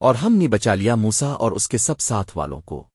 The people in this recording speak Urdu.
اور ہم نے بچا لیا موسا اور اس کے سب ساتھ والوں کو۔